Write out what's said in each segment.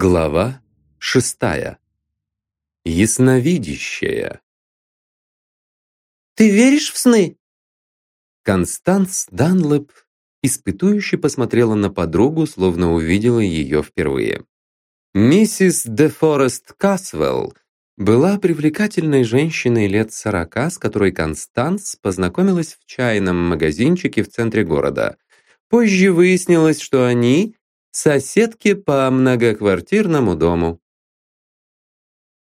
Глава шестая. Ясновидящая. «Ты веришь в сны?» Констанс Данлэп испытующе посмотрела на подругу, словно увидела ее впервые. Миссис де Форест Касвелл была привлекательной женщиной лет сорока, с которой Констанс познакомилась в чайном магазинчике в центре города. Позже выяснилось, что они — соседки по многоквартирному дому.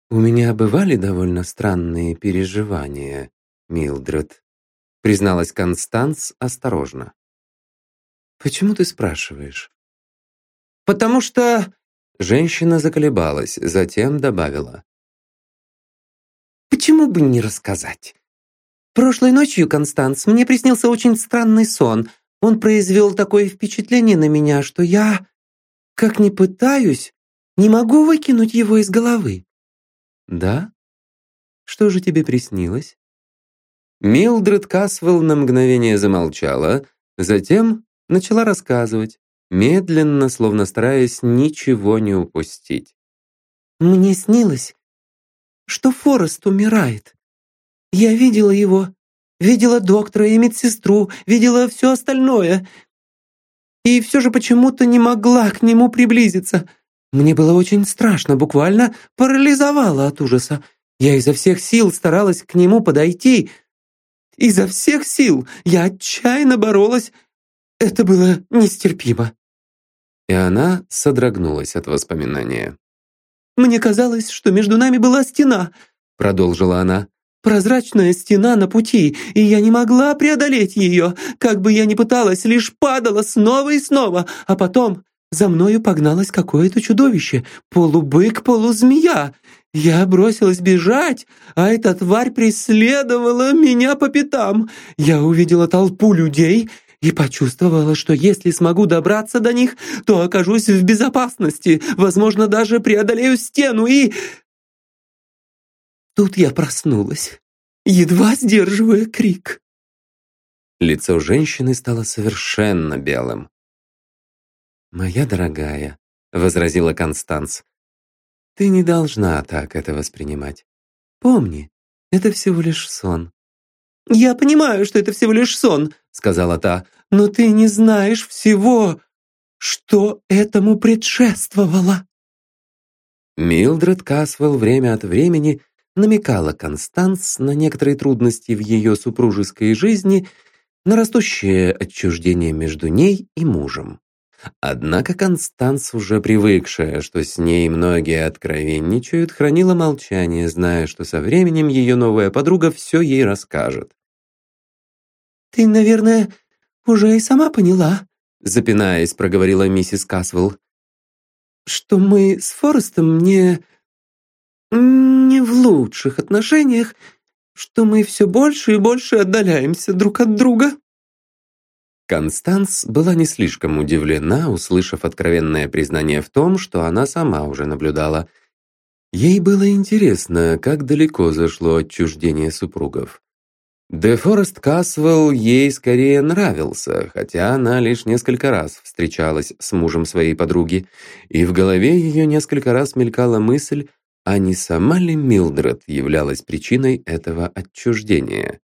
«У меня бывали довольно странные переживания, Милдред», призналась Констанс осторожно. «Почему ты спрашиваешь?» «Потому что...» Женщина заколебалась, затем добавила. Почему бы не рассказать? Прошлой ночью, Констанс, мне приснился очень странный сон. Он произвел такое впечатление на меня, что я, как ни пытаюсь, не могу выкинуть его из головы. Да? Что же тебе приснилось? Милдред Касвелл на мгновение замолчала, затем начала рассказывать, медленно, словно стараясь ничего не упустить. Мне снилось, что Форест умирает. Я видела его, видела доктора и медсестру, видела все остальное. И все же почему-то не могла к нему приблизиться. Мне было очень страшно, буквально парализовало от ужаса. Я изо всех сил старалась к нему подойти. Изо всех сил я отчаянно боролась. Это было нестерпимо. И она содрогнулась от воспоминания. «Мне казалось, что между нами была стена», — продолжила она. «Прозрачная стена на пути, и я не могла преодолеть ее. Как бы я ни пыталась, лишь падала снова и снова, а потом за мною погналось какое-то чудовище, полубык, полузмея. Я бросилась бежать, а эта тварь преследовала меня по пятам. Я увидела толпу людей — и почувствовала, что если смогу добраться до них, то окажусь в безопасности, возможно, даже преодолею стену и... Тут я проснулась, едва сдерживая крик. Лицо женщины стало совершенно белым. «Моя дорогая», — возразила Констанс, «ты не должна так это воспринимать. Помни, это всего лишь сон. «Я понимаю, что это всего лишь сон», — сказала та, «но ты не знаешь всего, что этому предшествовало». Милдред Касвелл время от времени намекала Констанс на некоторые трудности в ее супружеской жизни, на растущее отчуждение между ней и мужем. Однако Констанс, уже привыкшая, что с ней многие откровенничают, хранила молчание, зная, что со временем ее новая подруга все ей расскажет. «Ты, наверное, уже и сама поняла», запинаясь, проговорила миссис Касвелл, «что мы с Форестом не... не в лучших отношениях, что мы все больше и больше отдаляемся друг от друга». Констанс была не слишком удивлена, услышав откровенное признание в том, что она сама уже наблюдала. Ей было интересно, как далеко зашло отчуждение супругов. Де Форест Касвелл ей скорее нравился, хотя она лишь несколько раз встречалась с мужем своей подруги, и в голове ее несколько раз мелькала мысль, а не сама ли Милдред являлась причиной этого отчуждения.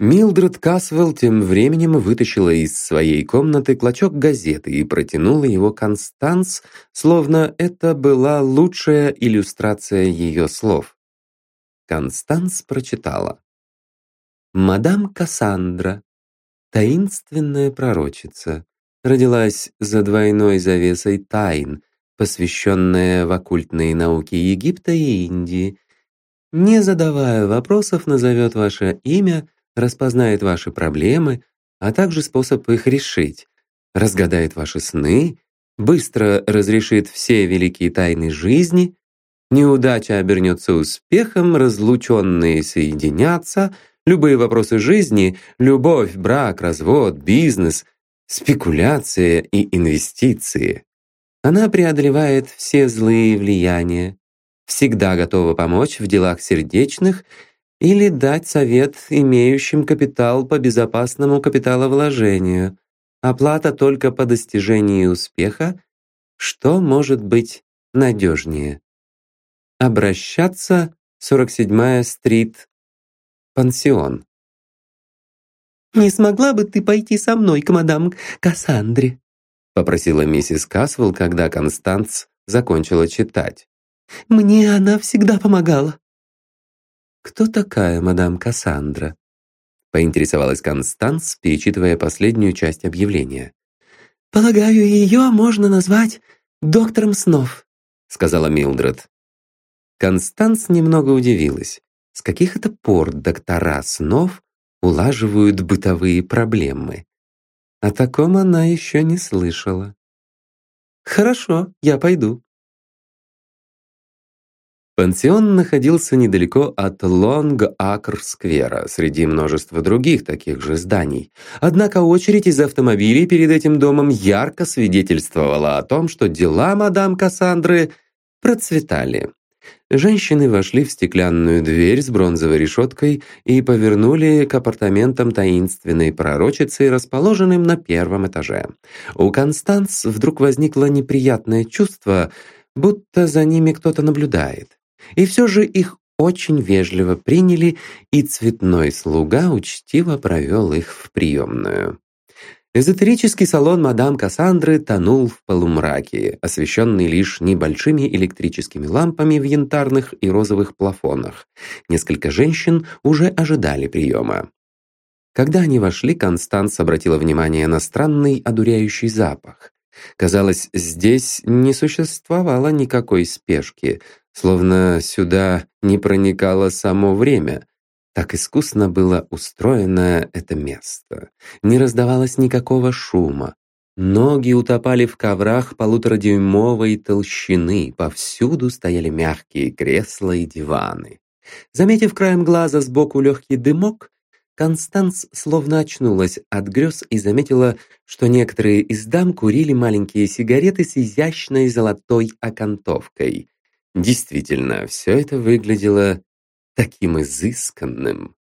Милдред Касвелл тем временем вытащила из своей комнаты клочок газеты и протянула его Констанс, словно это была лучшая иллюстрация ее слов. Констанс прочитала. «Мадам Кассандра, таинственная пророчица, родилась за двойной завесой тайн, посвященная в оккультные науки Египта и Индии. Не задавая вопросов, назовет ваше имя – распознает ваши проблемы, а также способ их решить, разгадает ваши сны, быстро разрешит все великие тайны жизни, неудача обернется успехом, разлученные соединятся, любые вопросы жизни, любовь, брак, развод, бизнес, спекуляция и инвестиции. Она преодолевает все злые влияния, всегда готова помочь в делах сердечных или дать совет имеющим капитал по безопасному капиталовложению. Оплата только по достижении успеха. Что может быть надежнее. Обращаться 47-я стрит, пансион. «Не смогла бы ты пойти со мной к мадам Кассандре?» Попросила миссис Касвелл, когда Констанц закончила читать. «Мне она всегда помогала». «Кто такая мадам Кассандра?» поинтересовалась Констанс, перечитывая последнюю часть объявления. «Полагаю, ее можно назвать доктором снов», сказала Милдред. Констанс немного удивилась. С каких это пор доктора снов улаживают бытовые проблемы? О таком она еще не слышала. «Хорошо, я пойду», Пансион находился недалеко от Лонг-Акр-сквера, среди множества других таких же зданий. Однако очередь из автомобилей перед этим домом ярко свидетельствовала о том, что дела мадам Кассандры процветали. Женщины вошли в стеклянную дверь с бронзовой решеткой и повернули к апартаментам таинственной пророчицы, расположенным на первом этаже. У Констанс вдруг возникло неприятное чувство, будто за ними кто-то наблюдает. И все же их очень вежливо приняли, и цветной слуга учтиво провел их в приемную. Эзотерический салон мадам Кассандры тонул в полумраке, освещенный лишь небольшими электрическими лампами в янтарных и розовых плафонах. Несколько женщин уже ожидали приема. Когда они вошли, Констанс обратила внимание на странный одуряющий запах. Казалось, здесь не существовало никакой спешки, словно сюда не проникало само время. Так искусно было устроено это место. Не раздавалось никакого шума. Ноги утопали в коврах полуторадюймовой толщины, повсюду стояли мягкие кресла и диваны. Заметив краем глаза сбоку легкий дымок, Констанс словно очнулась от грез и заметила, что некоторые из дам курили маленькие сигареты с изящной золотой окантовкой. Действительно, все это выглядело таким изысканным.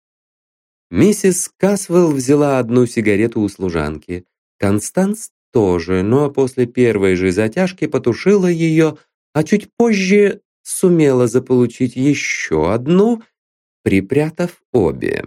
Миссис Касвелл взяла одну сигарету у служанки. Констанс тоже, но после первой же затяжки потушила ее, а чуть позже сумела заполучить еще одну, припрятав обе.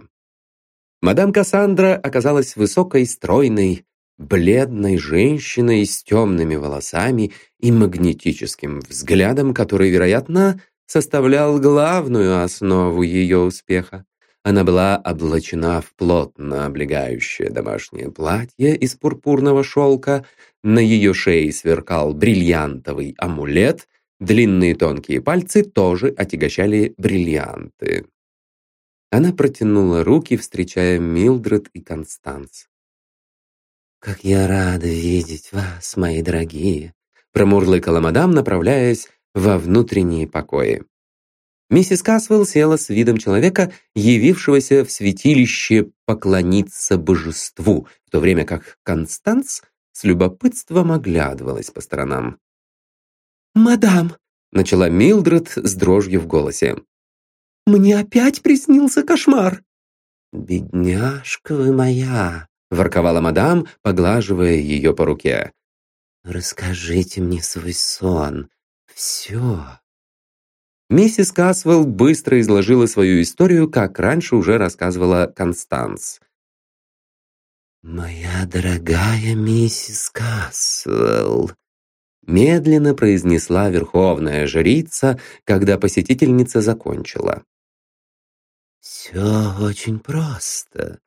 Мадам Кассандра оказалась высокой, стройной, бледной женщиной с темными волосами и магнетическим взглядом, который, вероятно, составлял главную основу ее успеха. Она была облачена в плотно облегающее домашнее платье из пурпурного шелка, на ее шее сверкал бриллиантовый амулет, длинные тонкие пальцы тоже отягощали бриллианты. Она протянула руки, встречая Милдред и Констанс. «Как я рада видеть вас, мои дорогие!» промурлыкала мадам, направляясь во внутренние покои. Миссис Касвелл села с видом человека, явившегося в святилище поклониться божеству, в то время как Констанс с любопытством оглядывалась по сторонам. «Мадам!» — начала Милдред с дрожью в голосе. «Мне опять приснился кошмар!» «Бедняжка вы моя!» ворковала мадам, поглаживая ее по руке. «Расскажите мне свой сон. Все». Миссис Касвелл быстро изложила свою историю, как раньше уже рассказывала Констанс. «Моя дорогая миссис Касвелл», медленно произнесла верховная жрица, когда посетительница закончила. «Все очень просто.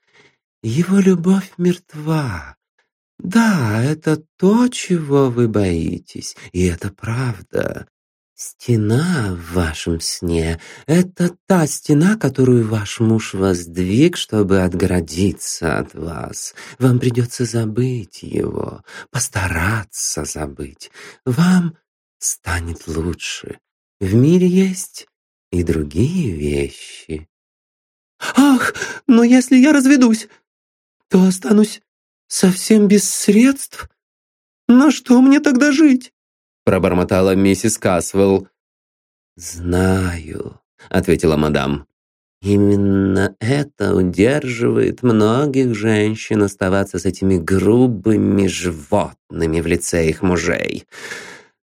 Его любовь мертва. Да, это то, чего вы боитесь, и это правда. Стена в вашем сне — это та стена, которую ваш муж воздвиг, чтобы отгородиться от вас. Вам придется забыть его, постараться забыть. Вам станет лучше. В мире есть и другие вещи. «Ах, но если я разведусь, то останусь совсем без средств. На что мне тогда жить?» пробормотала миссис Касвелл. «Знаю», — ответила мадам. «Именно это удерживает многих женщин оставаться с этими грубыми животными в лице их мужей.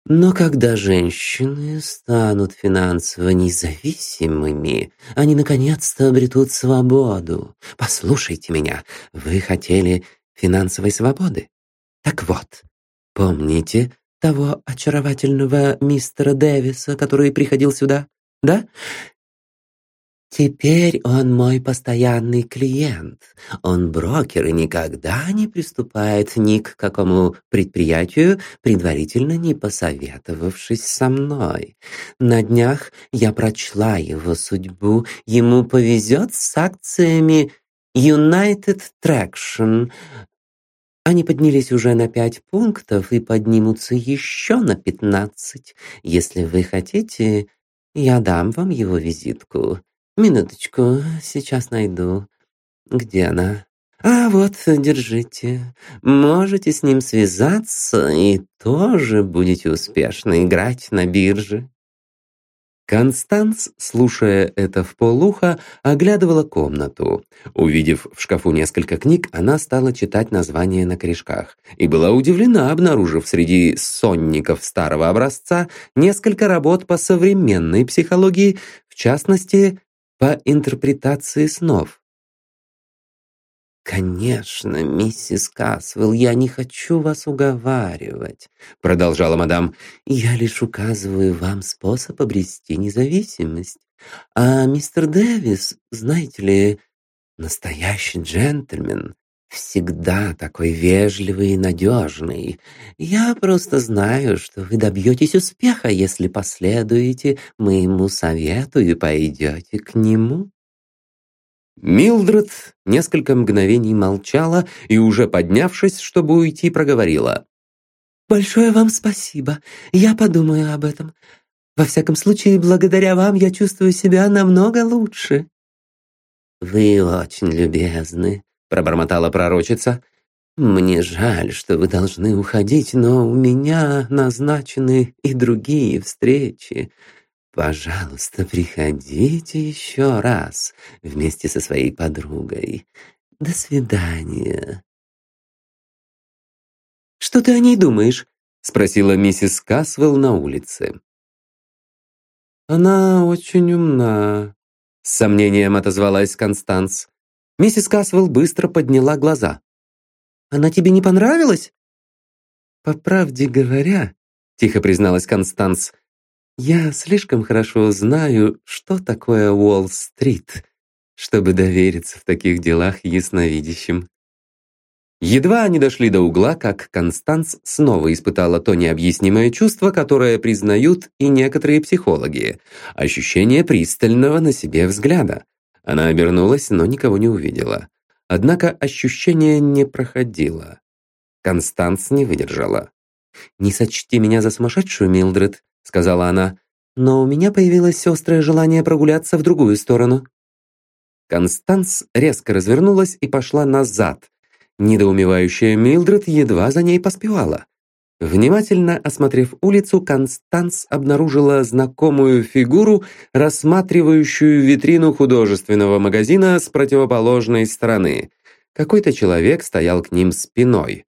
Но когда женщины станут финансово независимыми, они наконец-то обретут свободу. Послушайте меня, вы хотели финансовой свободы? Так вот, помните того очаровательного мистера Дэвиса, который приходил сюда? Да? Теперь он мой постоянный клиент. Он брокер и никогда не приступает ни к какому предприятию, предварительно не посоветовавшись со мной. На днях я прочла его судьбу. Ему повезет с акциями United Traction. Они поднялись уже на пять пунктов и поднимутся еще на пятнадцать. Если вы хотите, я дам вам его визитку. Минуточку, сейчас найду. Где она? А вот, держите. Можете с ним связаться и тоже будете успешно играть на бирже. Констанс, слушая это в полуха, оглядывала комнату. Увидев в шкафу несколько книг, она стала читать названия на корешках и была удивлена, обнаружив среди сонников старого образца несколько работ по современной психологии, в частности, по интерпретации снов. «Конечно, миссис Касвелл, я не хочу вас уговаривать», — продолжала мадам. «Я лишь указываю вам способ обрести независимость. А мистер Дэвис, знаете ли, настоящий джентльмен, всегда такой вежливый и надежный. Я просто знаю, что вы добьетесь успеха, если последуете моему совету и пойдете к нему». Милдред несколько мгновений молчала и, уже поднявшись, чтобы уйти, проговорила. «Большое вам спасибо. Я подумаю об этом. Во всяком случае, благодаря вам я чувствую себя намного лучше». «Вы очень любезны», — пробормотала пророчица. «Мне жаль, что вы должны уходить, но у меня назначены и другие встречи. Пожалуйста, приходите еще раз вместе со своей подругой. До свидания». «Что ты о ней думаешь?» — спросила миссис Касвелл на улице. «Она очень умна», — с сомнением отозвалась Констанс. Миссис Касвелл быстро подняла глаза. «Она тебе не понравилась?» «По правде говоря», — тихо призналась Констанс, «я слишком хорошо знаю, что такое Уолл-стрит, чтобы довериться в таких делах ясновидящим». Едва они дошли до угла, как Констанс снова испытала то необъяснимое чувство, которое признают и некоторые психологи – ощущение пристального на себе взгляда. Она обернулась, но никого не увидела. Однако ощущение не проходило. Констанс не выдержала. «Не сочти меня за сумасшедшую, Милдред», — сказала она, «но у меня появилось острое желание прогуляться в другую сторону». Констанс резко развернулась и пошла назад. Недоумевающая Милдред едва за ней поспевала. Внимательно осмотрев улицу, Констанс обнаружила знакомую фигуру, рассматривающую витрину художественного магазина с противоположной стороны. Какой-то человек стоял к ним спиной,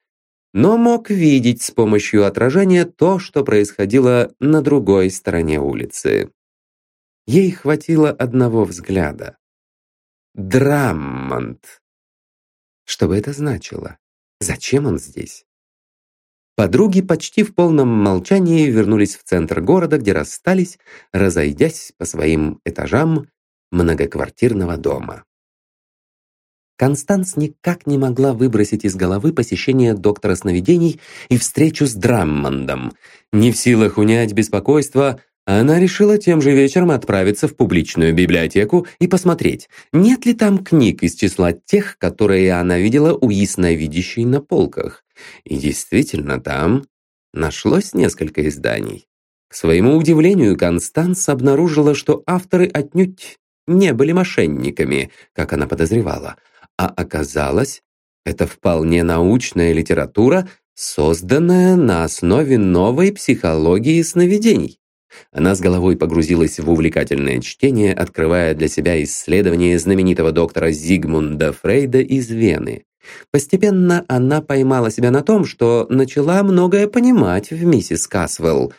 но мог видеть с помощью отражения то, что происходило на другой стороне улицы. Ей хватило одного взгляда. Драммонд. Что бы это значило? Зачем он здесь? Подруги почти в полном молчании вернулись в центр города, где расстались, разойдясь по своим этажам многоквартирного дома. Констанс никак не могла выбросить из головы посещение доктора сновидений и встречу с Драммондом. Не в силах унять беспокойство, она решила тем же вечером отправиться в публичную библиотеку и посмотреть, нет ли там книг из числа тех, которые она видела у ясновидящей на полках. И действительно, там нашлось несколько изданий. К своему удивлению, Констанс обнаружила, что авторы отнюдь не были мошенниками, как она подозревала, а оказалось, это вполне научная литература, созданная на основе новой психологии сновидений. Она с головой погрузилась в увлекательное чтение, открывая для себя исследования знаменитого доктора Зигмунда Фрейда из Вены. Постепенно она поймала себя на том, что начала многое понимать в миссис Касвелл,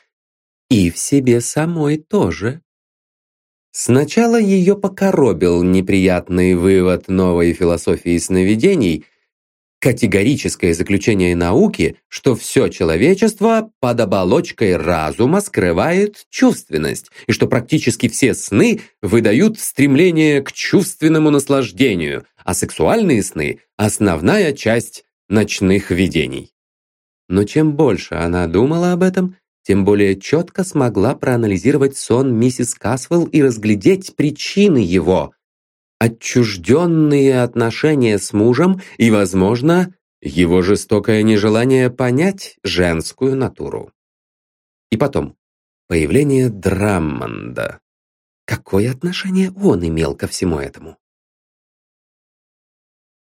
И в себе самой тоже. Сначала ее покоробил неприятный вывод новой философии сновидений – категорическое заключение науки, что все человечество под оболочкой разума скрывает чувственность, и что практически все сны выдают стремление к чувственному наслаждению, а сексуальные сны – основная часть ночных видений. Но чем больше она думала об этом, тем более четко смогла проанализировать сон миссис Касвелл и разглядеть причины его, отчужденные отношения с мужем и, возможно, его жестокое нежелание понять женскую натуру. И потом, появление Драммонда. Какое отношение он имел ко всему этому?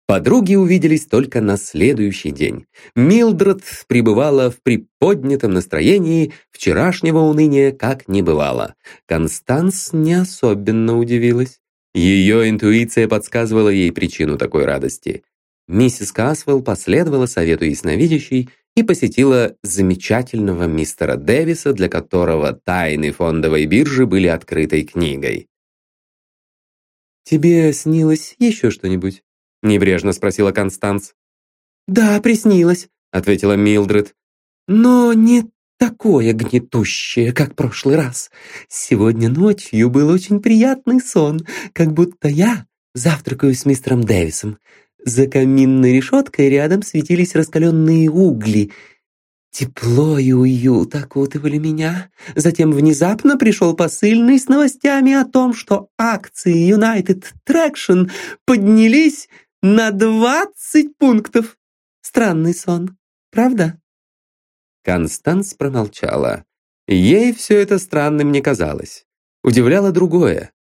Подруги увиделись только на следующий день. Милдред пребывала в приподнятом настроении, вчерашнего уныния как не бывало. Констанс не особенно удивилась. Ее интуиция подсказывала ей причину такой радости. Миссис Касвелл последовала совету ясновидящей и посетила замечательного мистера Дэвиса, для которого тайны фондовой биржи были открытой книгой. «Тебе снилось еще что-нибудь?» — небрежно спросила Констанс. «Да, приснилось», — ответила Милдред. «Но не такое гнетущее, как прошлый раз. Сегодня ночью был очень приятный сон, как будто я завтракаю с мистером Дэвисом. За каминной решеткой рядом светились раскаленные угли. Тепло и уют окутывали меня. Затем внезапно пришел посыльный с новостями о том, что акции United Traction поднялись на 20 пунктов. Странный сон, правда? Констанс промолчала. Ей все это странным не казалось. Удивляло другое.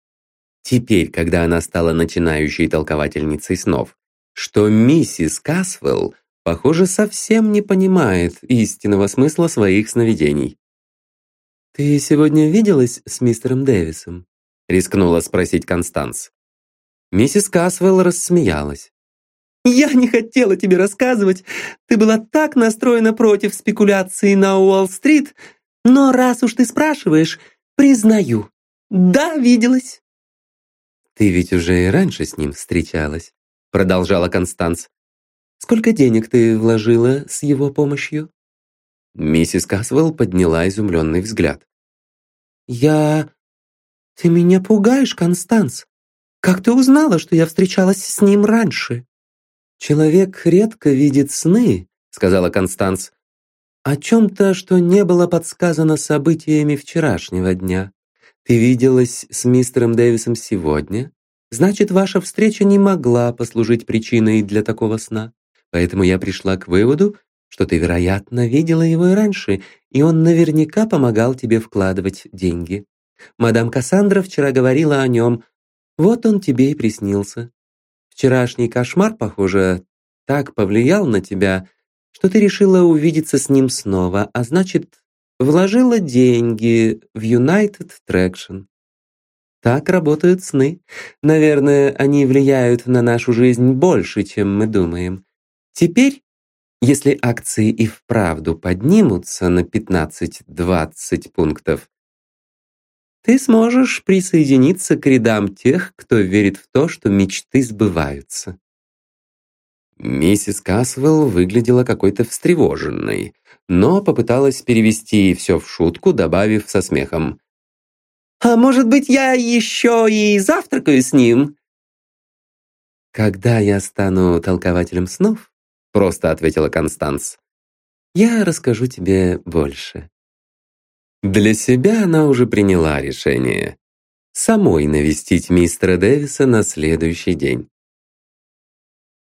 Теперь, когда она стала начинающей толковательницей снов, что миссис Касвелл, похоже, совсем не понимает истинного смысла своих сновидений. «Ты сегодня виделась с мистером Дэвисом?» — рискнула спросить Констанс. Миссис Касвелл рассмеялась. Я не хотела тебе рассказывать. Ты была так настроена против спекуляции на Уолл-стрит, но раз уж ты спрашиваешь, признаю. Да, виделась. Ты ведь уже и раньше с ним встречалась, продолжала Констанс. Сколько денег ты вложила с его помощью? Миссис Касвелл подняла изумленный взгляд. «Я... Ты меня пугаешь, Констанс. Как ты узнала, что я встречалась с ним раньше?» «Человек редко видит сны», — сказала Констанс, «о чем-то, что не было подсказано событиями вчерашнего дня. Ты виделась с мистером Дэвисом сегодня? Значит, ваша встреча не могла послужить причиной для такого сна. Поэтому я пришла к выводу, что ты, вероятно, видела его и раньше, и он наверняка помогал тебе вкладывать деньги. Мадам Кассандра вчера говорила о нем. Вот он тебе и приснился. Вчерашний кошмар, похоже, так повлиял на тебя, что ты решила увидеться с ним снова, а значит, вложила деньги в United Traction. Так работают сны. Наверное, они влияют на нашу жизнь больше, чем мы думаем. Теперь, если акции и вправду поднимутся на 15-20 пунктов, ты сможешь присоединиться к рядам тех, кто верит в то, что мечты сбываются. Миссис Касвелл выглядела какой-то встревоженной, но попыталась перевести все в шутку, добавив со смехом. «А может быть, я еще и завтракаю с ним?» «Когда я стану толкователем снов», — просто ответила Констанс, «я расскажу тебе больше». Для себя она уже приняла решение. Самой навестить мистера Дэвиса на следующий день.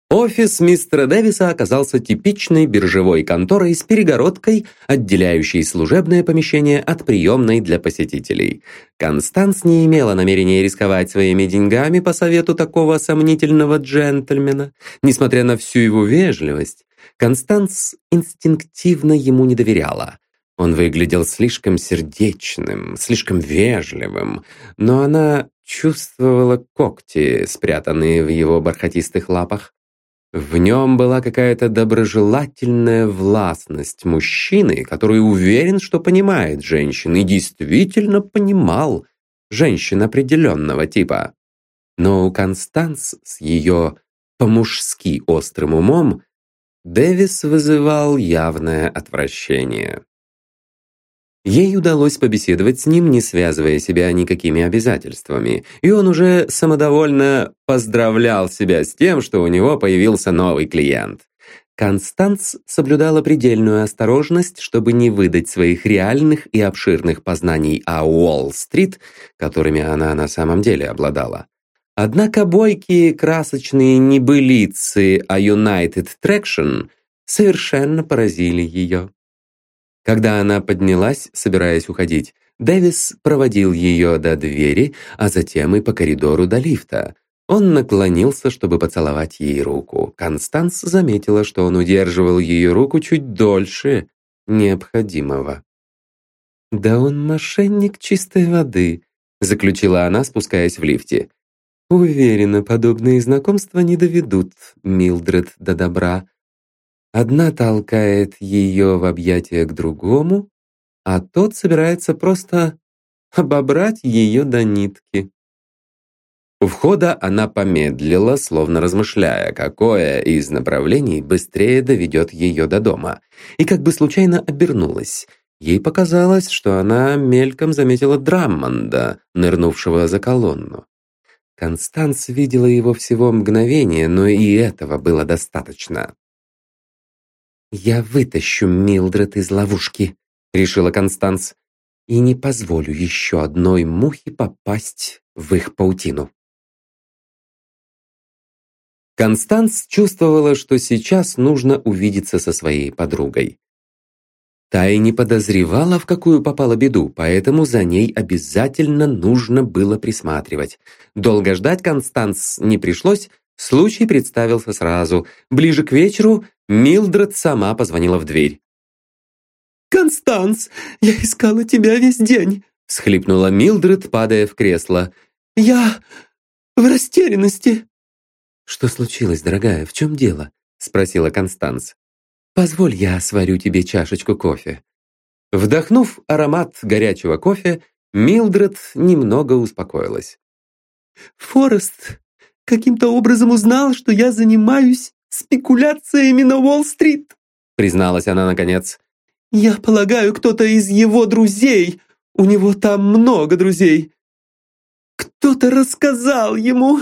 Офис мистера Дэвиса оказался типичной биржевой конторой с перегородкой, отделяющей служебное помещение от приемной для посетителей. Констанс не имела намерения рисковать своими деньгами по совету такого сомнительного джентльмена. Несмотря на всю его вежливость, Констанс инстинктивно ему не доверяла. Он выглядел слишком сердечным, слишком вежливым, но она чувствовала когти, спрятанные в его бархатистых лапах. В нем была какая-то доброжелательная властность мужчины, который уверен, что понимает женщин, и действительно понимал женщин определенного типа. Но у Констанс с ее по-мужски острым умом Дэвис вызывал явное отвращение. Ей удалось побеседовать с ним, не связывая себя никакими обязательствами, и он уже самодовольно поздравлял себя с тем, что у него появился новый клиент. Констанс соблюдала предельную осторожность, чтобы не выдать своих реальных и обширных познаний о Уолл-стрит, которыми она на самом деле обладала. Однако бойкие красочные небылицы о United Traction совершенно поразили ее. Когда она поднялась, собираясь уходить, Дэвис проводил ее до двери, а затем и по коридору до лифта. Он наклонился, чтобы поцеловать ей руку. Констанс заметила, что он удерживал ее руку чуть дольше необходимого. «Да он мошенник чистой воды», — заключила она, спускаясь в лифте. «Уверена, подобные знакомства не доведут Милдред до добра. Одна толкает ее в объятия к другому, а тот собирается просто обобрать ее до нитки. У входа она помедлила, словно размышляя, какое из направлений быстрее доведет ее до дома, и как бы случайно обернулась. Ей показалось, что она мельком заметила Драммонда, нырнувшего за колонну. Констанс видела его всего мгновение, но и этого было достаточно. «Я вытащу Милдред из ловушки», — решила Констанс, «и не позволю еще одной мухе попасть в их паутину». Констанс чувствовала, что сейчас нужно увидеться со своей подругой. Та и не подозревала, в какую попала беду, поэтому за ней обязательно нужно было присматривать. Долго ждать Констанс не пришлось, случай представился сразу. Ближе к вечеру Милдред сама позвонила в дверь. «Констанс, я искала тебя весь день», — схлипнула Милдред, падая в кресло. «Я в растерянности». «Что случилось, дорогая? В чем дело?» — спросила Констанс. «Позволь, я сварю тебе чашечку кофе». Вдохнув аромат горячего кофе, Милдред немного успокоилась. «Форест каким-то образом узнал, что я занимаюсь спекуляциями на Уолл-стрит», призналась она наконец. «Я полагаю, кто-то из его друзей. У него там много друзей. Кто-то рассказал ему».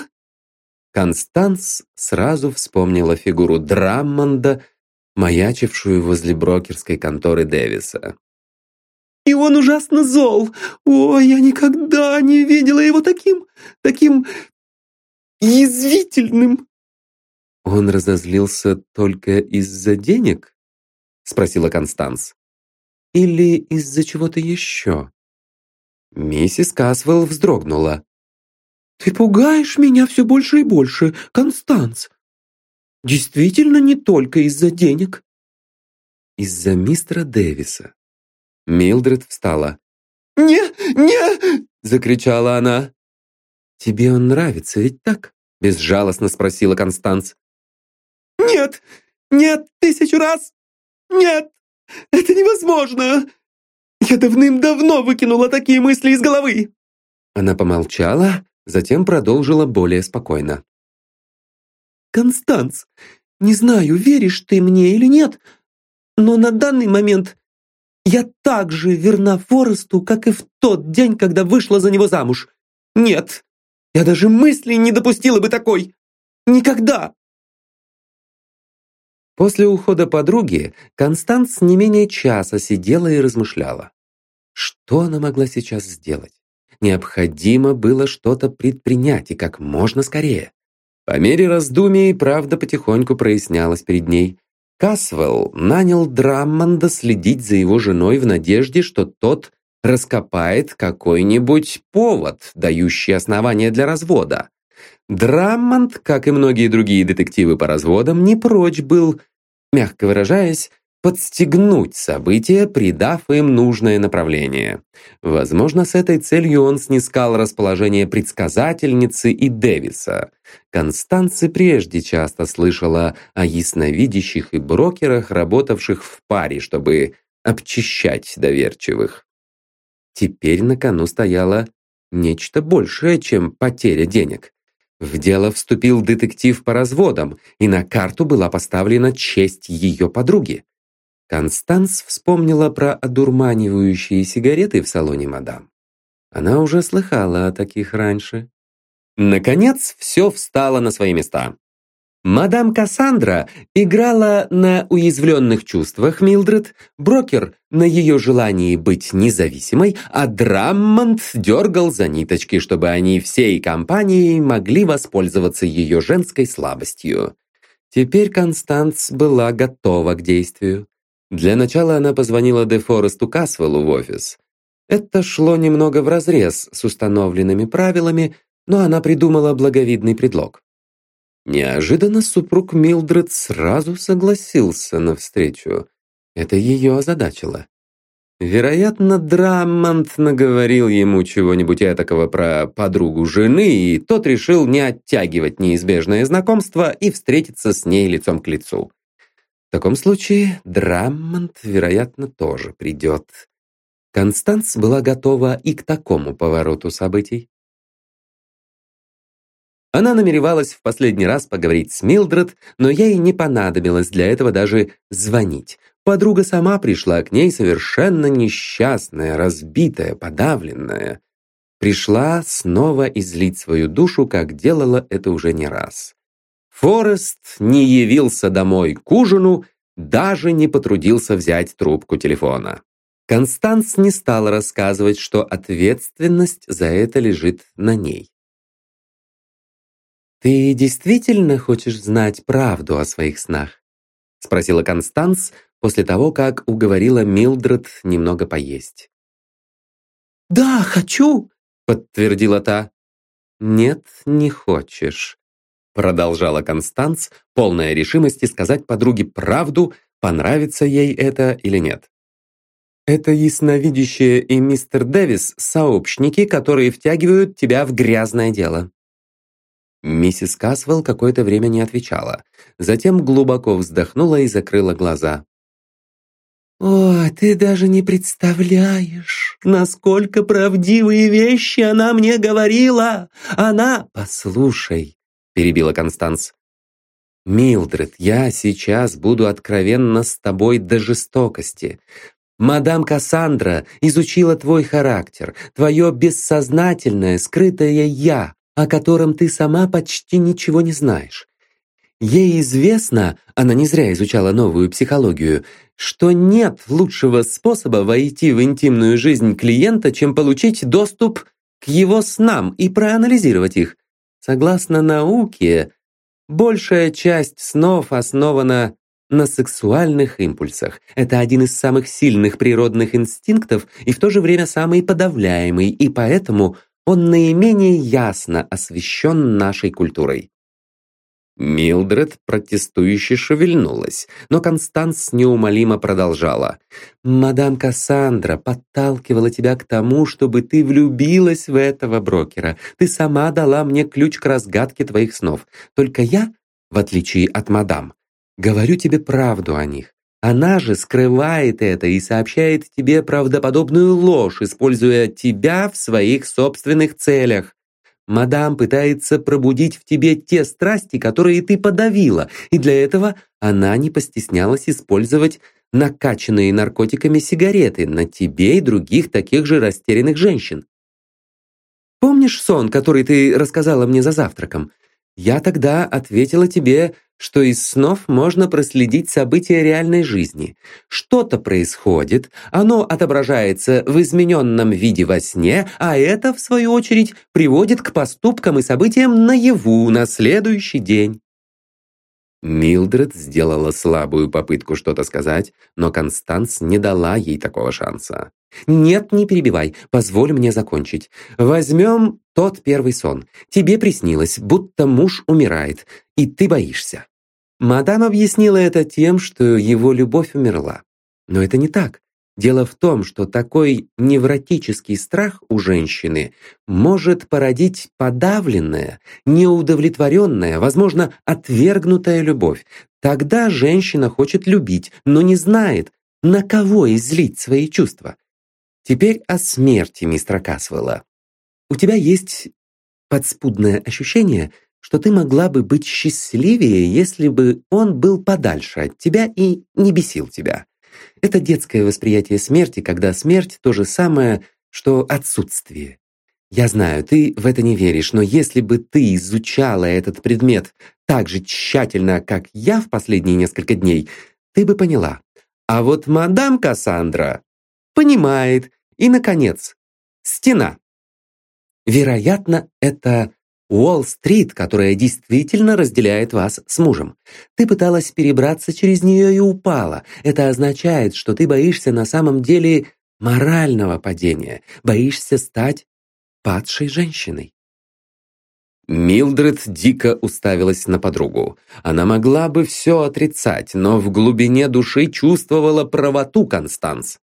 Констанс сразу вспомнила фигуру Драммонда, маячившую возле брокерской конторы Дэвиса. «И он ужасно зол! Ой, я никогда не видела его таким, таким язвительным!» «Он разозлился только из-за денег?» — спросила Констанс. «Или из-за чего-то еще?» Миссис Касвелл вздрогнула. «Ты пугаешь меня все больше и больше, Констанс. Действительно не только из-за денег». «Из-за мистера Дэвиса». Милдред встала. «Не, не!» — закричала она. «Тебе он нравится, ведь так?» — безжалостно спросила Констанс. «Нет! Нет! Тысячу раз! Нет! Это невозможно! Я давным-давно выкинула такие мысли из головы!» Она помолчала, затем продолжила более спокойно. «Констанс, не знаю, веришь ты мне или нет, но на данный момент я так же верна Форесту, как и в тот день, когда вышла за него замуж. Нет, я даже мысли не допустила бы такой. Никогда!» После ухода подруги Констанс не менее часа сидела и размышляла. Что она могла сейчас сделать? Необходимо было что-то предпринять и как можно скорее. По мере раздумий правда потихоньку прояснялась перед ней. Касвелл нанял Драммонда следить за его женой в надежде, что тот раскопает какой-нибудь повод, дающий основание для развода. Драммонд, как и многие другие детективы по разводам, не прочь был мягко выражаясь, подстегнуть события, придав им нужное направление. Возможно, с этой целью он снискал расположение предсказательницы и Дэвиса. Констанция прежде часто слышала о ясновидящих и брокерах, работавших в паре, чтобы обчищать доверчивых. Теперь на кону стояло нечто большее, чем потеря денег. В дело вступил детектив по разводам, и на карту была поставлена честь ее подруги. Констанс вспомнила про одурманивающие сигареты в салоне мадам. Она уже слыхала о таких раньше. Наконец, все встало на свои места. Мадам Кассандра играла на уязвленных чувствах Милдред, брокер на ее желании быть независимой, а Драммонд дергал за ниточки, чтобы они всей компанией могли воспользоваться ее женской слабостью. Теперь Констанс была готова к действию. Для начала она позвонила Де Форесту Касвеллу в офис. Это шло немного вразрез с установленными правилами, но она придумала благовидный предлог. Неожиданно супруг Милдред сразу согласился на встречу. Это ее озадачило. Вероятно, Драммонд наговорил ему чего-нибудь этакого про подругу жены, и тот решил не оттягивать неизбежное знакомство и встретиться с ней лицом к лицу. В таком случае Драммонд, вероятно, тоже придет. Констанс была готова и к такому повороту событий. Она намеревалась в последний раз поговорить с Милдред, но ей не понадобилось для этого даже звонить. Подруга сама пришла к ней совершенно несчастная, разбитая, подавленная. Пришла снова излить свою душу, как делала это уже не раз. Форест не явился домой к ужину, даже не потрудился взять трубку телефона. Констанс не стала рассказывать, что ответственность за это лежит на ней. «Ты действительно хочешь знать правду о своих снах?» спросила Констанс после того, как уговорила Милдред немного поесть. «Да, хочу!» подтвердила та. «Нет, не хочешь. Продолжала Констанс, полная решимости сказать подруге правду, понравится ей это или нет. Это ясновидящие и мистер Дэвис – сообщники, которые втягивают тебя в грязное дело. Миссис Касвелл какое-то время не отвечала. Затем глубоко вздохнула и закрыла глаза. «О, ты даже не представляешь, насколько правдивые вещи она мне говорила! Она...» «Послушай, перебила Констанс. «Милдред, я сейчас буду откровенна с тобой до жестокости. Мадам Кассандра изучила твой характер, твое бессознательное, скрытое «я», о котором ты сама почти ничего не знаешь. Ей известно, она не зря изучала новую психологию, что нет лучшего способа войти в интимную жизнь клиента, чем получить доступ к его снам и проанализировать их. Согласно науке, большая часть снов основана на сексуальных импульсах. Это один из самых сильных природных инстинктов и в то же время самый подавляемый, и поэтому он наименее ясно освещен нашей культурой. Милдред протестующе шевельнулась, но Констанс неумолимо продолжала. «Мадам Кассандра подталкивала тебя к тому, чтобы ты влюбилась в этого брокера. Ты сама дала мне ключ к разгадке твоих снов. Только я, в отличие от мадам, говорю тебе правду о них. Она же скрывает это и сообщает тебе правдоподобную ложь, используя тебя в своих собственных целях. Мадам пытается пробудить в тебе те страсти, которые ты подавила, и для этого она не постеснялась использовать накачанные наркотиками сигареты на тебе и других таких же растерянных женщин. Помнишь сон, который ты рассказала мне за завтраком? Я тогда ответила тебе, что из снов можно проследить события реальной жизни. Что-то происходит, оно отображается в измененном виде во сне, а это, в свою очередь, приводит к поступкам и событиям наяву на следующий день. Милдред сделала слабую попытку что-то сказать, но Констанс не дала ей такого шанса. «Нет, не перебивай, позволь мне закончить. Возьмем тот первый сон. Тебе приснилось, будто муж умирает, и ты боишься. Мадам объяснила это тем, что его любовь умерла. Но это не так. Дело в том, что такой невротический страх у женщины может породить подавленная, неудовлетворенная, возможно, отвергнутая любовь. Тогда женщина хочет любить, но не знает, на кого излить свои чувства. Теперь о смерти мистера Касвелла. У тебя есть подспудное ощущение, что ты могла бы быть счастливее, если бы он был подальше от тебя и не бесил тебя. Это детское восприятие смерти, когда смерть то же самое, что отсутствие. Я знаю, ты в это не веришь, но если бы ты изучала этот предмет так же тщательно, как я в последние несколько дней, ты бы поняла. А вот мадам Кассандра понимает. И, наконец, стена. Вероятно, это Уолл-стрит, которая действительно разделяет вас с мужем. Ты пыталась перебраться через нее и упала. Это означает, что ты боишься на самом деле морального падения, боишься стать падшей женщиной. Милдред дико уставилась на подругу. Она могла бы все отрицать, но в глубине души чувствовала правоту Констанс.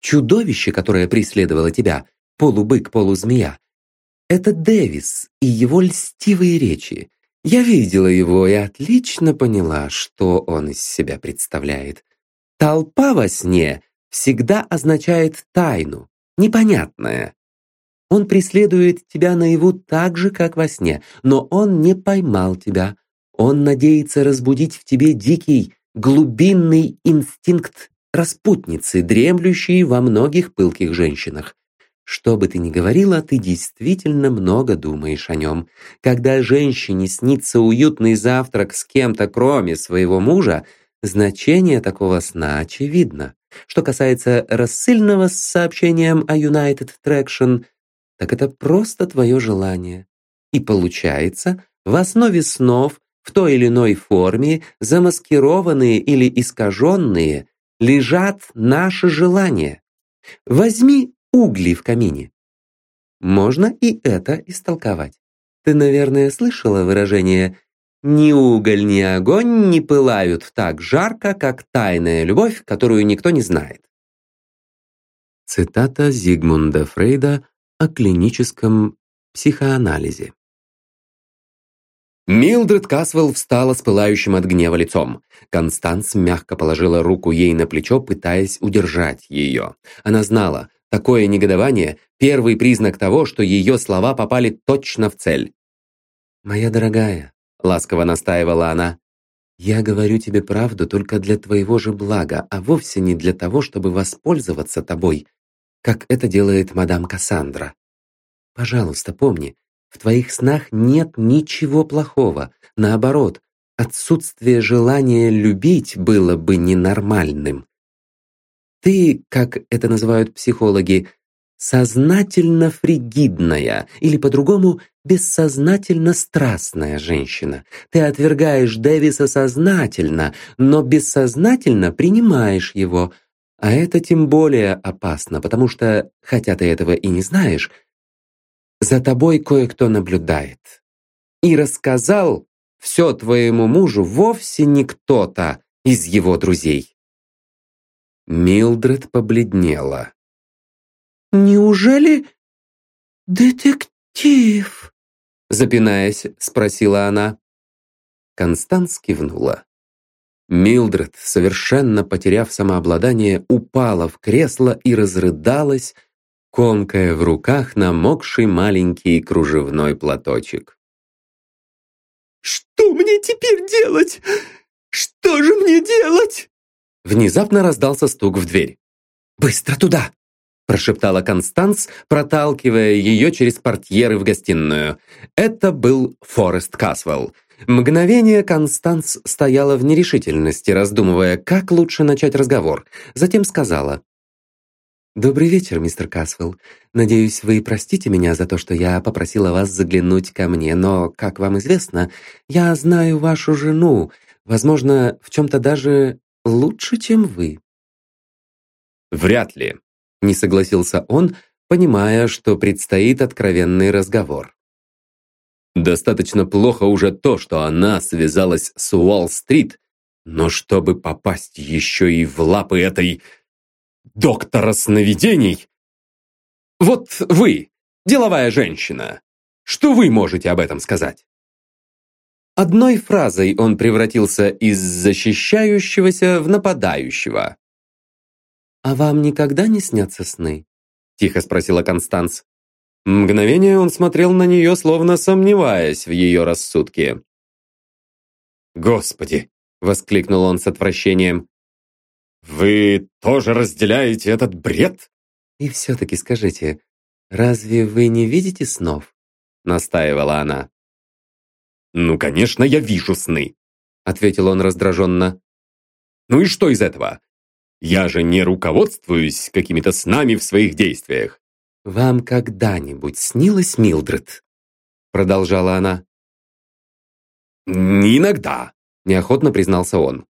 Чудовище, которое преследовало тебя, полубык-полузмея, это Дэвис и его льстивые речи. Я видела его и отлично поняла, что он из себя представляет. Толпа во сне всегда означает тайну, непонятное. Он преследует тебя наяву так же, как во сне, но он не поймал тебя. Он надеется разбудить в тебе дикий, глубинный инстинкт распутницы, дремлющий во многих пылких женщинах. Что бы ты ни говорила, ты действительно много думаешь о нем. Когда женщине снится уютный завтрак с кем-то, кроме своего мужа, значение такого сна очевидно. Что касается рассыльного с сообщением о United Traction, так это просто твое желание. И получается, в основе снов, в той или иной форме, замаскированные или искаженные, лежат наши желания. Возьми угли в камине. Можно и это истолковать. Ты, наверное, слышала выражение «ни уголь, ни огонь не пылают так жарко, как тайная любовь, которую никто не знает». Цитата Зигмунда Фрейда о клиническом психоанализе. Милдред Касвелл встала с пылающим от гнева лицом. Констанс мягко положила руку ей на плечо, пытаясь удержать ее. Она знала, Такое негодование – первый признак того, что ее слова попали точно в цель. «Моя дорогая», – ласково настаивала она, – «я говорю тебе правду только для твоего же блага, а вовсе не для того, чтобы воспользоваться тобой, как это делает мадам Кассандра. Пожалуйста, помни, в твоих снах нет ничего плохого. Наоборот, отсутствие желания любить было бы ненормальным. Ты, как это называют психологи, сознательно фригидная или по-другому бессознательно страстная женщина. Ты отвергаешь Дэвиса сознательно, но бессознательно принимаешь его. А это тем более опасно, потому что, хотя ты этого и не знаешь, за тобой кое-кто наблюдает. И рассказал все твоему мужу вовсе не кто-то из его друзей. Милдред побледнела. «Неужели детектив?» Запинаясь, спросила она. Констанс кивнула. Милдред, совершенно потеряв самообладание, упала в кресло и разрыдалась, комкая в руках намокший маленький кружевной платочек. «Что мне теперь делать? Что же мне делать?» Внезапно раздался стук в дверь. «Быстро туда!» прошептала Констанс, проталкивая ее через портьеры в гостиную. Это был Форест Касвелл. Мгновение Констанс стояла в нерешительности, раздумывая, как лучше начать разговор. Затем сказала. «Добрый вечер, мистер Касвелл. Надеюсь, вы простите меня за то, что я попросила вас заглянуть ко мне, но, как вам известно, я знаю вашу жену, возможно, в чем-то даже лучше, чем вы». «Вряд ли», — не согласился он, понимая, что предстоит откровенный разговор. Достаточно плохо уже то, что она связалась с Уолл-стрит, но чтобы попасть еще и в лапы этой доктора сновидений... Вот вы, деловая женщина, что вы можете об этом сказать? Одной фразой он превратился из защищающегося в нападающего. «А вам никогда не снятся сны?» – тихо спросила Констанс. Мгновение он смотрел на нее, словно сомневаясь в ее рассудке. «Господи!» – воскликнул он с отвращением. «Вы тоже разделяете этот бред?» «И все-таки скажите, разве вы не видите снов?» – настаивала она. «Ну, конечно, я вижу сны», — ответил он раздраженно. «Ну и что из этого? Я же не руководствуюсь какими-то снами в своих действиях». «Вам когда-нибудь снилась Милдред?» Продолжала она. «Иногда», — неохотно признался он.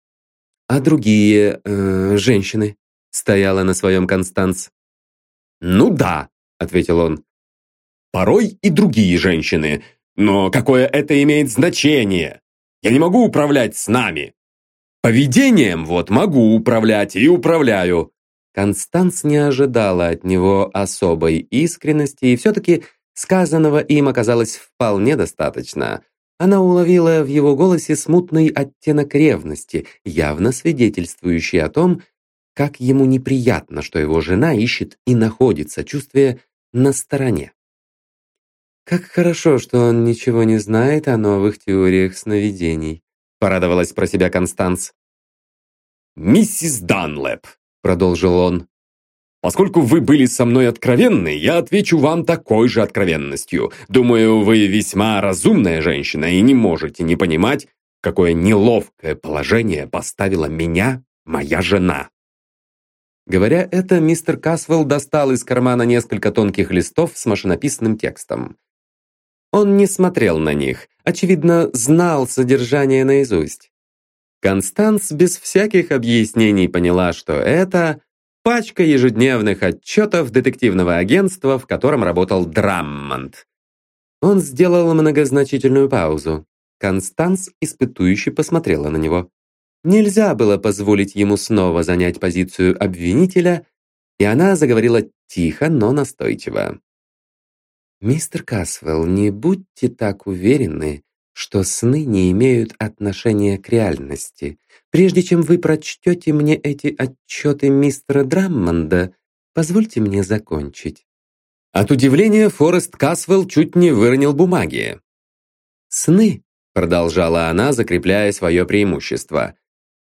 «А другие э, женщины?» Стояла на своем Констанс. «Ну да», — ответил он. «Порой и другие женщины, но какое это имеет значение? Я не могу управлять с нами. Поведением вот могу управлять и управляю. Констанс не ожидала от него особой искренности, и все-таки сказанного им оказалось вполне достаточно. Она уловила в его голосе смутный оттенок ревности, явно свидетельствующий о том, как ему неприятно, что его жена ищет и находит сочувствие на стороне. «Как хорошо, что он ничего не знает о новых теориях сновидений», порадовалась про себя Констанс. «Миссис Данлэп», — продолжил он, «поскольку вы были со мной откровенны, я отвечу вам такой же откровенностью. Думаю, вы весьма разумная женщина и не можете не понимать, какое неловкое положение поставила меня моя жена». Говоря это, мистер Касвелл достал из кармана несколько тонких листов с машинописным текстом. Он не смотрел на них, очевидно, знал содержание наизусть. Констанс без всяких объяснений поняла, что это пачка ежедневных отчетов детективного агентства, в котором работал Драммонд. Он сделал многозначительную паузу. Констанс испытующе посмотрела на него. Нельзя было позволить ему снова занять позицию обвинителя, и она заговорила тихо, но настойчиво. «Мистер Касвелл, не будьте так уверены, что сны не имеют отношения к реальности. Прежде чем вы прочтете мне эти отчеты мистера Драммонда, позвольте мне закончить». От удивления Форест Касвелл чуть не выронил бумаги. «Сны», — продолжала она, закрепляя свое преимущество,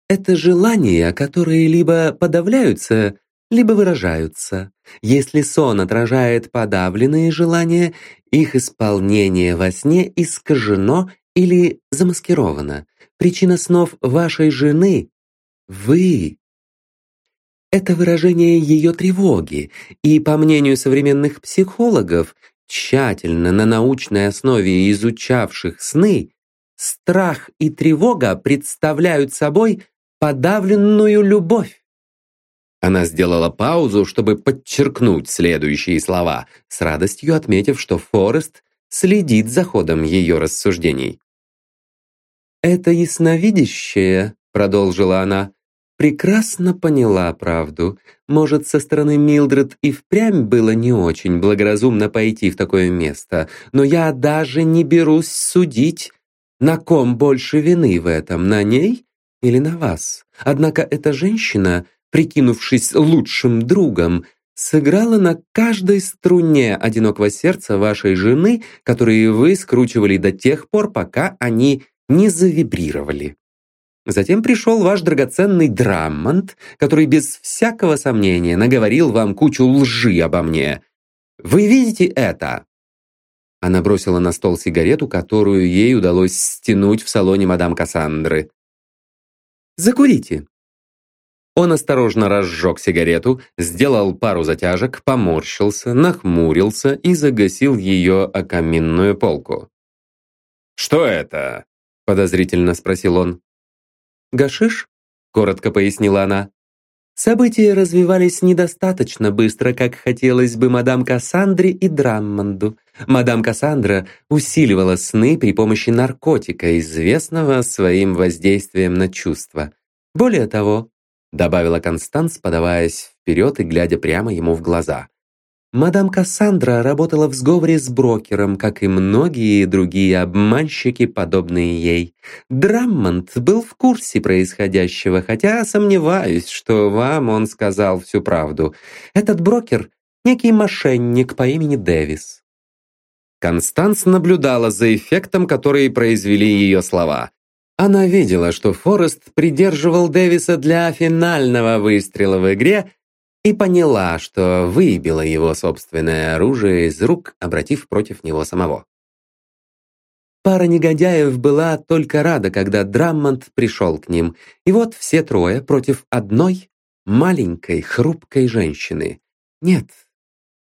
«это желания, которые либо подавляются, либо выражаются. Если сон отражает подавленные желания, их исполнение во сне искажено или замаскировано. Причина снов вашей жены – вы. Это выражение ее тревоги, и, по мнению современных психологов, тщательно на научной основе изучавших сны, страх и тревога представляют собой подавленную любовь. Она сделала паузу, чтобы подчеркнуть следующие слова, с радостью отметив, что Форест следит за ходом ее рассуждений. «Это ясновидящее», — продолжила она, — «прекрасно поняла правду. Может, со стороны Милдред и впрямь было не очень благоразумно пойти в такое место, но я даже не берусь судить, на ком больше вины в этом, на ней или на вас. Однако эта женщина прикинувшись лучшим другом, сыграла на каждой струне одинокого сердца вашей жены, которые вы скручивали до тех пор, пока они не завибрировали. Затем пришел ваш драгоценный Драммонд, который без всякого сомнения наговорил вам кучу лжи обо мне. Вы видите это?» Она бросила на стол сигарету, которую ей удалось стянуть в салоне мадам Кассандры. «Закурите. Он осторожно разжег сигарету, сделал пару затяжек, поморщился, нахмурился и загасил ее о каминную полку. «Что это?» – подозрительно спросил он. «Гашиш?» – коротко пояснила она. События развивались недостаточно быстро, как хотелось бы мадам Кассандре и Драммонду. Мадам Кассандра усиливала сны при помощи наркотика, известного своим воздействием на чувства. Более того, добавила Констанс, подаваясь вперед и глядя прямо ему в глаза. Мадам Кассандра работала в сговоре с брокером, как и многие другие обманщики, подобные ей. Драммонд был в курсе происходящего, хотя сомневаюсь, что вам он сказал всю правду. Этот брокер — некий мошенник по имени Дэвис. Констанс наблюдала за эффектом, который произвели ее слова. Она видела, что Форест придерживал Дэвиса для финального выстрела в игре — и поняла, что выбила его собственное оружие из рук, обратив против него самого. Пара негодяев была только рада, когда Драммонд пришел к ним, и вот все трое против одной маленькой хрупкой женщины. Нет,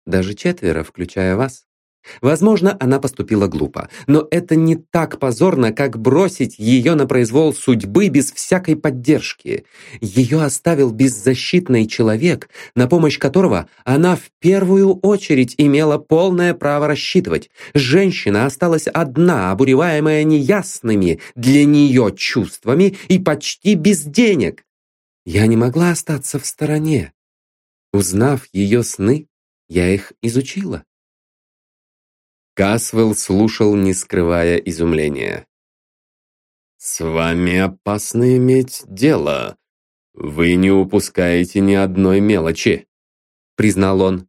даже четверо, включая вас. Возможно, она поступила глупо, но это не так позорно, как бросить ее на произвол судьбы без всякой поддержки. Ее оставил беззащитный человек, на помощь которого она в первую очередь имела полное право рассчитывать. Женщина осталась одна, обуреваемая неясными для нее чувствами и почти без денег. Я не могла остаться в стороне. Узнав ее сны, я их изучила. Касвелл слушал, не скрывая изумления. «С вами опасно иметь дело. Вы не упускаете ни одной мелочи», — признал он.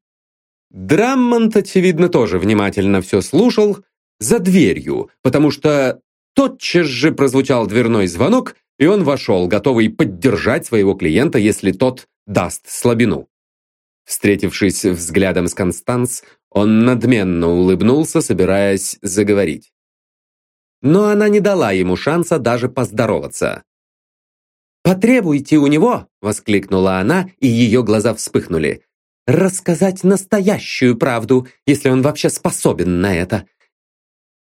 Драммонд, очевидно, тоже внимательно все слушал за дверью, потому что тотчас же прозвучал дверной звонок, и он вошел, готовый поддержать своего клиента, если тот даст слабину. Встретившись взглядом с Констанс, он надменно улыбнулся, собираясь заговорить. Но она не дала ему шанса даже поздороваться. «Потребуйте у него!» — воскликнула она, и ее глаза вспыхнули. «Рассказать настоящую правду, если он вообще способен на это.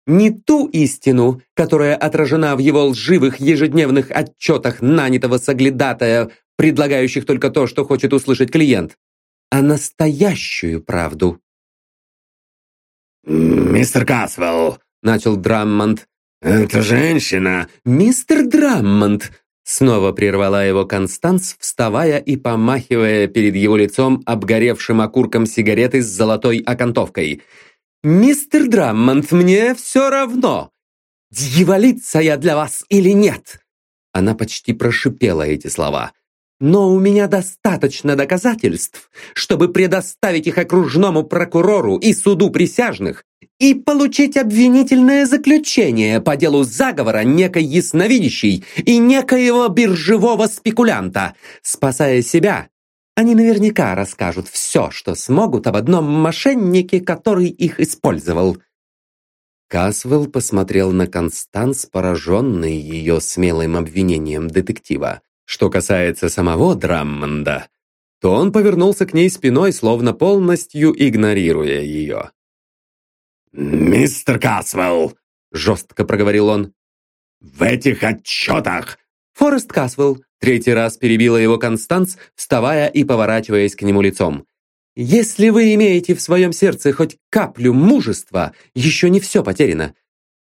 Не ту истину, которая отражена в его лживых ежедневных отчетах нанятого соглядатая, предлагающих только то, что хочет услышать клиент, а настоящую правду. «Мистер Касвелл», — начал Драммонд, — «эта женщина...» «Мистер Драммонд», — снова прервала его Констанс, вставая и помахивая перед его лицом обгоревшим окурком сигареты с золотой окантовкой. «Мистер Драммонд, мне все равно, дьяволица я для вас или нет!» Она почти прошипела эти слова. Но у меня достаточно доказательств, чтобы предоставить их окружному прокурору и суду присяжных и получить обвинительное заключение по делу заговора некой ясновидящей и некоего биржевого спекулянта. Спасая себя, они наверняка расскажут все, что смогут об одном мошеннике, который их использовал. Касвелл посмотрел на Констанс, пораженный ее смелым обвинением детектива. Что касается самого Драммонда, то он повернулся к ней спиной, словно полностью игнорируя ее. «Мистер Касвелл!» — жестко проговорил он. «В этих отчетах...» «Форест Касвелл!» — третий раз перебила его Констанс, вставая и поворачиваясь к нему лицом. «Если вы имеете в своем сердце хоть каплю мужества, еще не все потеряно.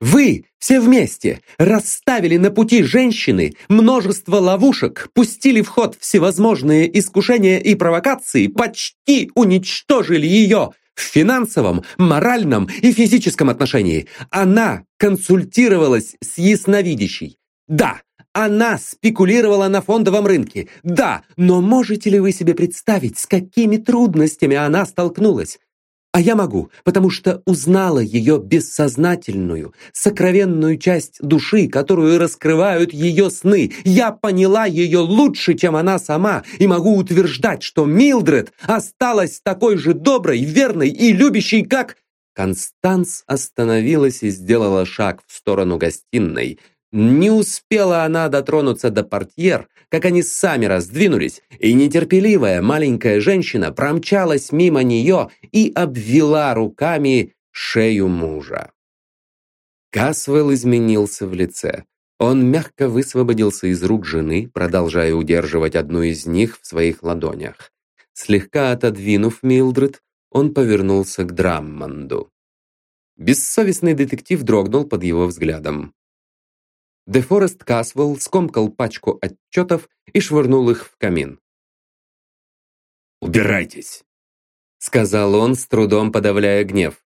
Вы все вместе расставили на пути женщины множество ловушек, пустили в ход всевозможные искушения и провокации, почти уничтожили ее в финансовом, моральном и физическом отношении. Она консультировалась с ясновидящей. Да, она спекулировала на фондовом рынке. Да, но можете ли вы себе представить, с какими трудностями она столкнулась? А я могу, потому что узнала ее бессознательную, сокровенную часть души, которую раскрывают ее сны. Я поняла ее лучше, чем она сама, и могу утверждать, что Милдред осталась такой же доброй, верной и любящей, как... Констанс остановилась и сделала шаг в сторону гостиной, не успела она дотронуться до портьер, как они сами раздвинулись, и нетерпеливая маленькая женщина промчалась мимо нее и обвела руками шею мужа. Касвелл изменился в лице. Он мягко высвободился из рук жены, продолжая удерживать одну из них в своих ладонях. Слегка отодвинув Милдред, он повернулся к Драммонду. Бессовестный детектив дрогнул под его взглядом. Дефорест Касвелл скомкал пачку отчетов и швырнул их в камин. «Убирайтесь!» — сказал он, с трудом подавляя гнев.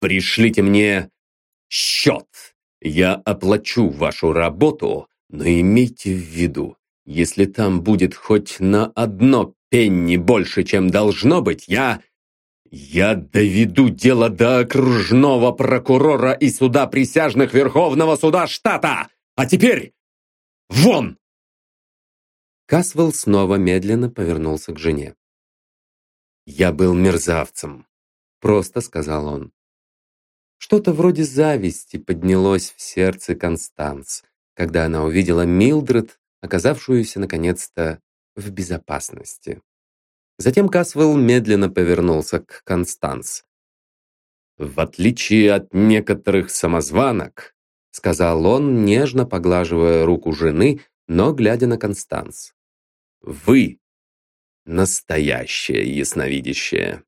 «Пришлите мне счет. Я оплачу вашу работу, но имейте в виду, если там будет хоть на одно пенни больше, чем должно быть, я... Я доведу дело до окружного прокурора и суда присяжных Верховного суда штата! А теперь вон!» Касвелл снова медленно повернулся к жене. «Я был мерзавцем», — просто сказал он. Что-то вроде зависти поднялось в сердце Констанс, когда она увидела Милдред, оказавшуюся наконец-то в безопасности. Затем Касвелл медленно повернулся к Констанс. «В отличие от некоторых самозванок», сказал он, нежно поглаживая руку жены, но глядя на Констанс. «Вы настоящее ясновидящее».